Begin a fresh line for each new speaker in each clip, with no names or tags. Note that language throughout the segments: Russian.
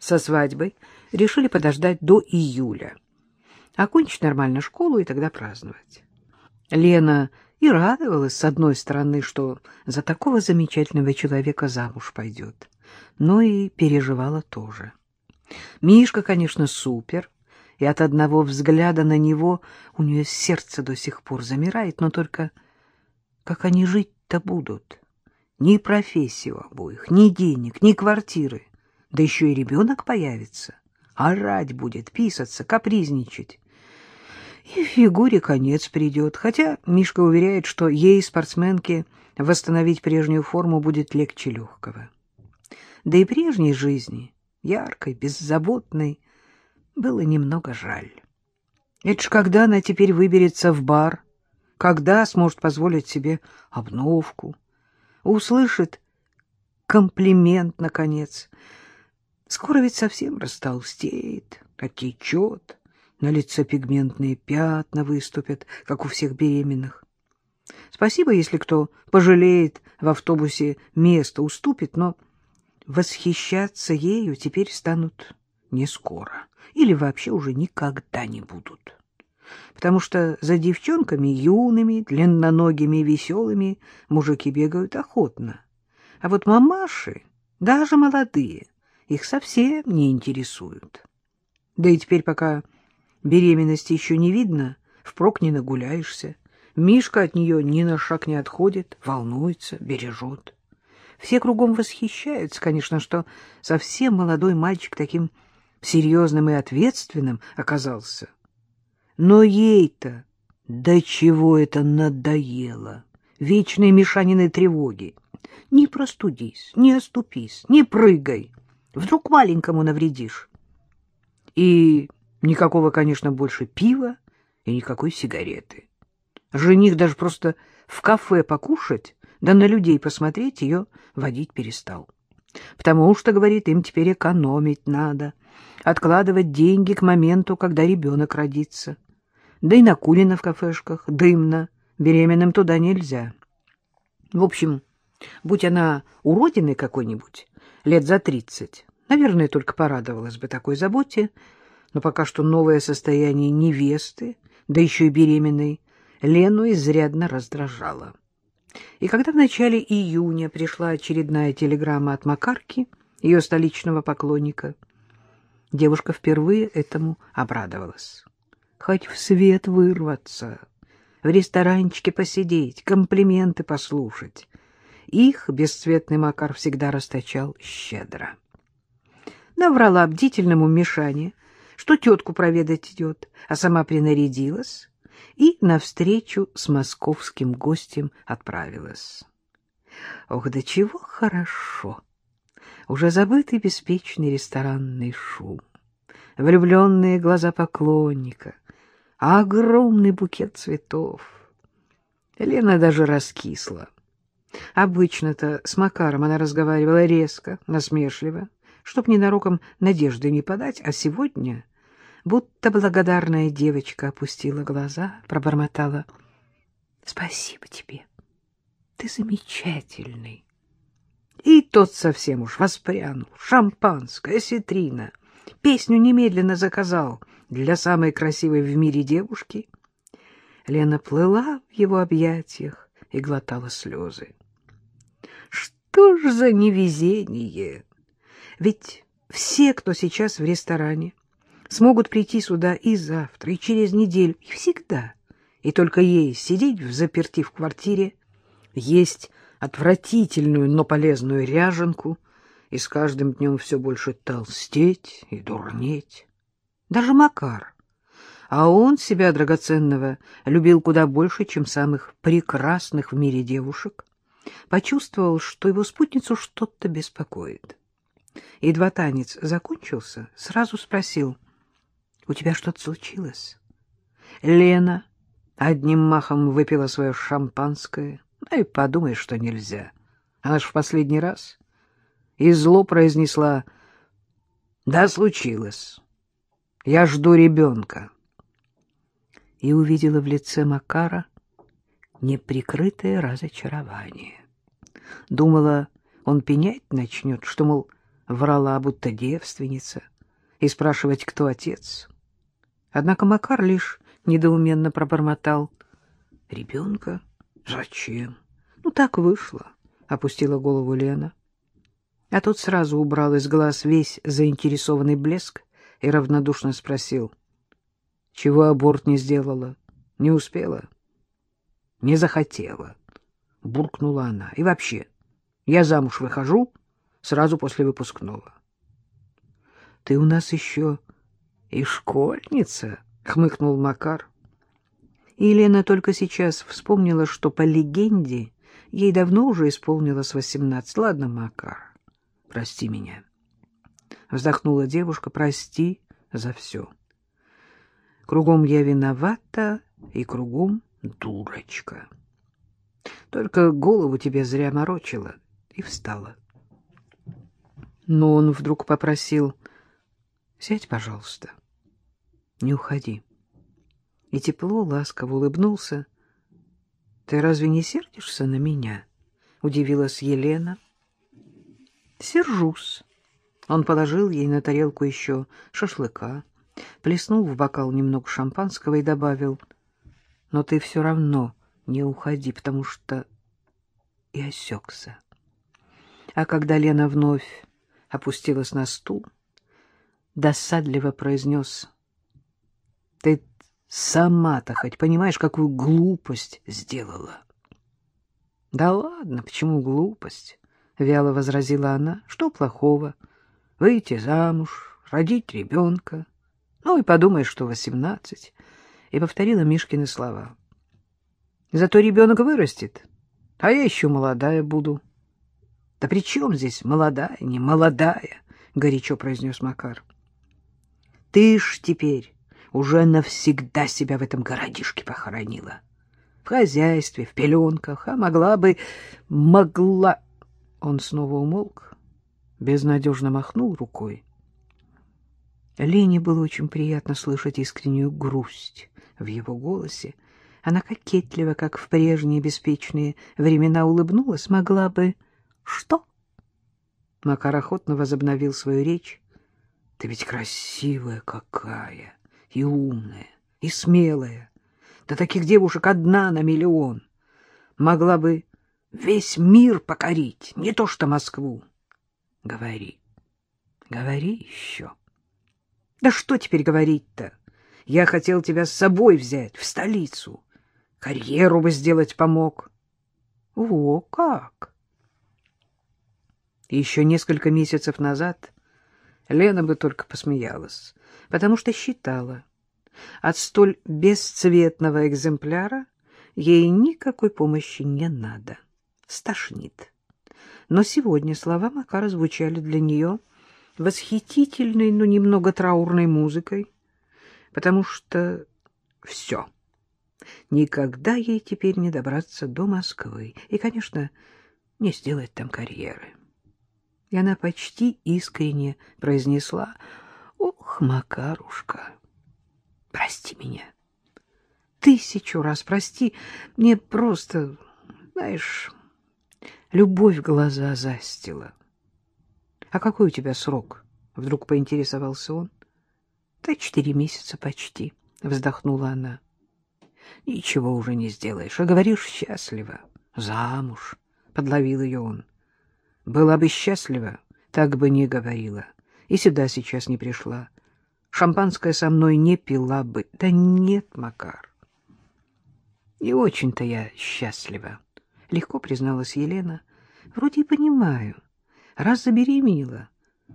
со свадьбой решили подождать до июля. Окончить нормально школу и тогда праздновать. Лена и радовалась, с одной стороны, что за такого замечательного человека замуж пойдет, но и переживала тоже. Мишка, конечно, супер, и от одного взгляда на него у нее сердце до сих пор замирает, но только как они жить-то будут? Ни профессии у обоих, ни денег, ни квартиры, да еще и ребенок появится. Орать будет, писаться, капризничать. И фигуре конец придет, хотя Мишка уверяет, что ей, спортсменке, восстановить прежнюю форму будет легче легкого. Да и прежней жизни, яркой, беззаботной, было немного жаль. Это ж когда она теперь выберется в бар, когда сможет позволить себе обновку, услышит комплимент, наконец. Скоро ведь совсем растолстеет, отечет, на лице пигментные пятна выступят, как у всех беременных. Спасибо, если кто пожалеет в автобусе место, уступит, но восхищаться ею теперь станут не скоро или вообще уже никогда не будут. Потому что за девчонками юными, длинноногими веселыми мужики бегают охотно. А вот мамаши, даже молодые, их совсем не интересуют. Да и теперь, пока беременности еще не видно, впрок не нагуляешься. Мишка от нее ни на шаг не отходит, волнуется, бережет. Все кругом восхищаются, конечно, что совсем молодой мальчик таким серьезным и ответственным оказался. Но ей-то до чего это надоело, вечные мешанины тревоги. Не простудись, не оступись, не прыгай, вдруг маленькому навредишь. И никакого, конечно, больше пива и никакой сигареты. Жених даже просто в кафе покушать, да на людей посмотреть ее водить перестал. Потому что, говорит, им теперь экономить надо, откладывать деньги к моменту, когда ребенок родится. Да и накурено в кафешках, дымно, беременным туда нельзя. В общем, будь она уродиной какой-нибудь, лет за тридцать, наверное, только порадовалась бы такой заботе, но пока что новое состояние невесты, да еще и беременной, Лену изрядно раздражало. И когда в начале июня пришла очередная телеграмма от Макарки, ее столичного поклонника, девушка впервые этому обрадовалась. Хоть в свет вырваться, в ресторанчике посидеть, комплименты послушать. Их бесцветный Макар всегда расточал щедро. Наврала бдительному Мишане, что тетку проведать идет, а сама принарядилась и навстречу с московским гостем отправилась. Ох, да чего хорошо! Уже забытый беспечный ресторанный шум, влюбленные глаза поклонника, огромный букет цветов. Лена даже раскисла. Обычно-то с Макаром она разговаривала резко, насмешливо, чтоб ненароком надежды не подать, а сегодня будто благодарная девочка опустила глаза, пробормотала. — Спасибо тебе. Ты замечательный. И тот совсем уж воспрянул. Шампанское, осетрина. Песню немедленно заказал для самой красивой в мире девушки. Лена плыла в его объятиях и глотала слезы. Что ж за невезение! Ведь все, кто сейчас в ресторане, смогут прийти сюда и завтра, и через неделю, и всегда. И только ей сидеть в заперти в квартире, есть отвратительную, но полезную ряженку и с каждым днем все больше толстеть и дурнеть. Даже Макар, а он себя драгоценного любил куда больше, чем самых прекрасных в мире девушек, почувствовал, что его спутницу что-то беспокоит. Едва танец закончился, сразу спросил — у тебя что-то случилось? Лена одним махом выпила свое шампанское. Ну и подумай, что нельзя. Она ж в последний раз. И зло произнесла «Да, случилось. Я жду ребенка». И увидела в лице Макара неприкрытое разочарование. Думала, он пенять начнет, что, мол, врала, будто девственница, и спрашивать, кто отец. Однако Макар лишь недоуменно пробормотал. — Ребенка? Зачем? Ну, так вышло, — опустила голову Лена. А тот сразу убрал из глаз весь заинтересованный блеск и равнодушно спросил. — Чего аборт не сделала? Не успела? — Не захотела, — буркнула она. — И вообще, я замуж выхожу сразу после выпускного. — Ты у нас еще и школьница, — хмыкнул Макар. И Елена только сейчас вспомнила, что по легенде ей давно уже исполнилось восемнадцать. Ладно, Макар, прости меня. Вздохнула девушка, прости за все. Кругом я виновата и кругом дурочка. Только голову тебе зря морочила и встала. Но он вдруг попросил, сядь, пожалуйста, не уходи. И тепло, ласково улыбнулся. Ты разве не сердишься на меня? Удивилась Елена. Сержусь. Он положил ей на тарелку еще шашлыка, плеснул в бокал немного шампанского и добавил, «Но ты все равно не уходи, потому что...» И осекся. А когда Лена вновь опустилась на стул, досадливо произнес, «Ты сама-то хоть понимаешь, какую глупость сделала?» «Да ладно, почему глупость?» — вяло возразила она. «Что плохого?» выйти замуж, родить ребенка. Ну и подумаешь, что восемнадцать. И повторила Мишкины слова. Зато ребенок вырастет, а я еще молодая буду. Да при чем здесь молодая, не молодая? Горячо произнес Макар. Ты ж теперь уже навсегда себя в этом городишке похоронила. В хозяйстве, в пеленках, а могла бы... Могла... Он снова умолк безнадежно махнул рукой. Лене было очень приятно слышать искреннюю грусть в его голосе. Она кокетливо, как в прежние беспечные времена, улыбнулась, могла бы... Что? Макар охотно возобновил свою речь. Ты ведь красивая какая, и умная, и смелая. Да таких девушек одна на миллион. Могла бы весь мир покорить, не то что Москву. Говори. Говори еще. Да что теперь говорить-то? Я хотел тебя с собой взять в столицу. Карьеру бы сделать помог. О, как! Еще несколько месяцев назад Лена бы только посмеялась, потому что считала, от столь бесцветного экземпляра ей никакой помощи не надо. Стошнит но сегодня слова Макара звучали для нее восхитительной, но немного траурной музыкой, потому что все. Никогда ей теперь не добраться до Москвы и, конечно, не сделать там карьеры. И она почти искренне произнесла «Ох, Макарушка, прости меня, тысячу раз прости, мне просто, знаешь...» Любовь глаза застила. — А какой у тебя срок? — вдруг поинтересовался он. — Да четыре месяца почти, — вздохнула она. — Ничего уже не сделаешь, а говоришь счастливо. Замуж, — подловил ее он. — Была бы счастлива, так бы не говорила. И сюда сейчас не пришла. Шампанское со мной не пила бы. Да нет, Макар. Не очень-то я счастлива. — легко призналась Елена. — Вроде и понимаю. Раз забеременела,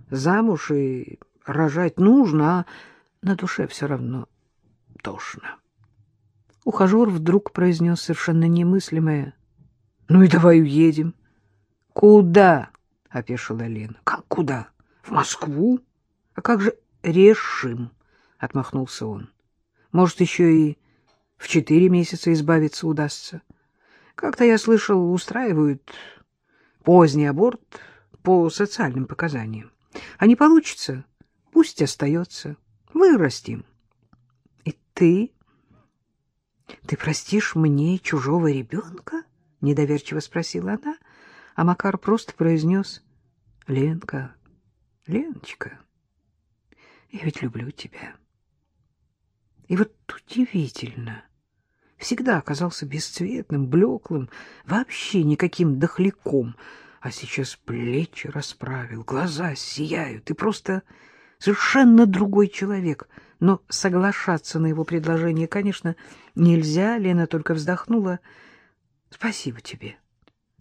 замуж и рожать нужно, а на душе все равно тошно. Ухажер вдруг произнес совершенно немыслимое. — Ну и давай уедем. — Куда? — опешила Лена. — Как куда? В Москву? А как же решим? — отмахнулся он. — Может, еще и в четыре месяца избавиться удастся. — как-то я слышал, устраивают поздний аборт по социальным показаниям. А не получится, пусть остается. Вырастим. И ты? Ты простишь мне чужого ребенка? Недоверчиво спросила она, а Макар просто произнес. Ленка, Леночка, я ведь люблю тебя. И вот удивительно, всегда оказался бесцветным, блеклым, вообще никаким дохляком, а сейчас плечи расправил, глаза сияют, и просто совершенно другой человек. Но соглашаться на его предложение, конечно, нельзя. Лена только вздохнула. — Спасибо тебе,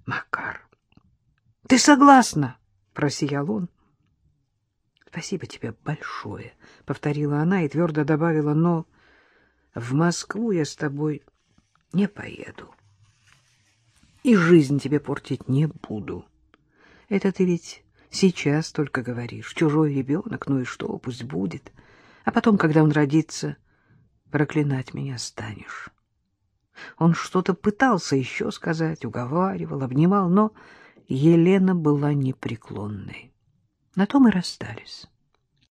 Макар. — Ты согласна? — просиял он. — Спасибо тебе большое, — повторила она и твердо добавила, — но в Москву я с тобой не поеду. И жизнь тебе портить не буду. Это ты ведь сейчас только говоришь. Чужой ребенок, ну и что, пусть будет. А потом, когда он родится, проклинать меня станешь. Он что-то пытался еще сказать, уговаривал, обнимал, но Елена была непреклонной. На том и расстались.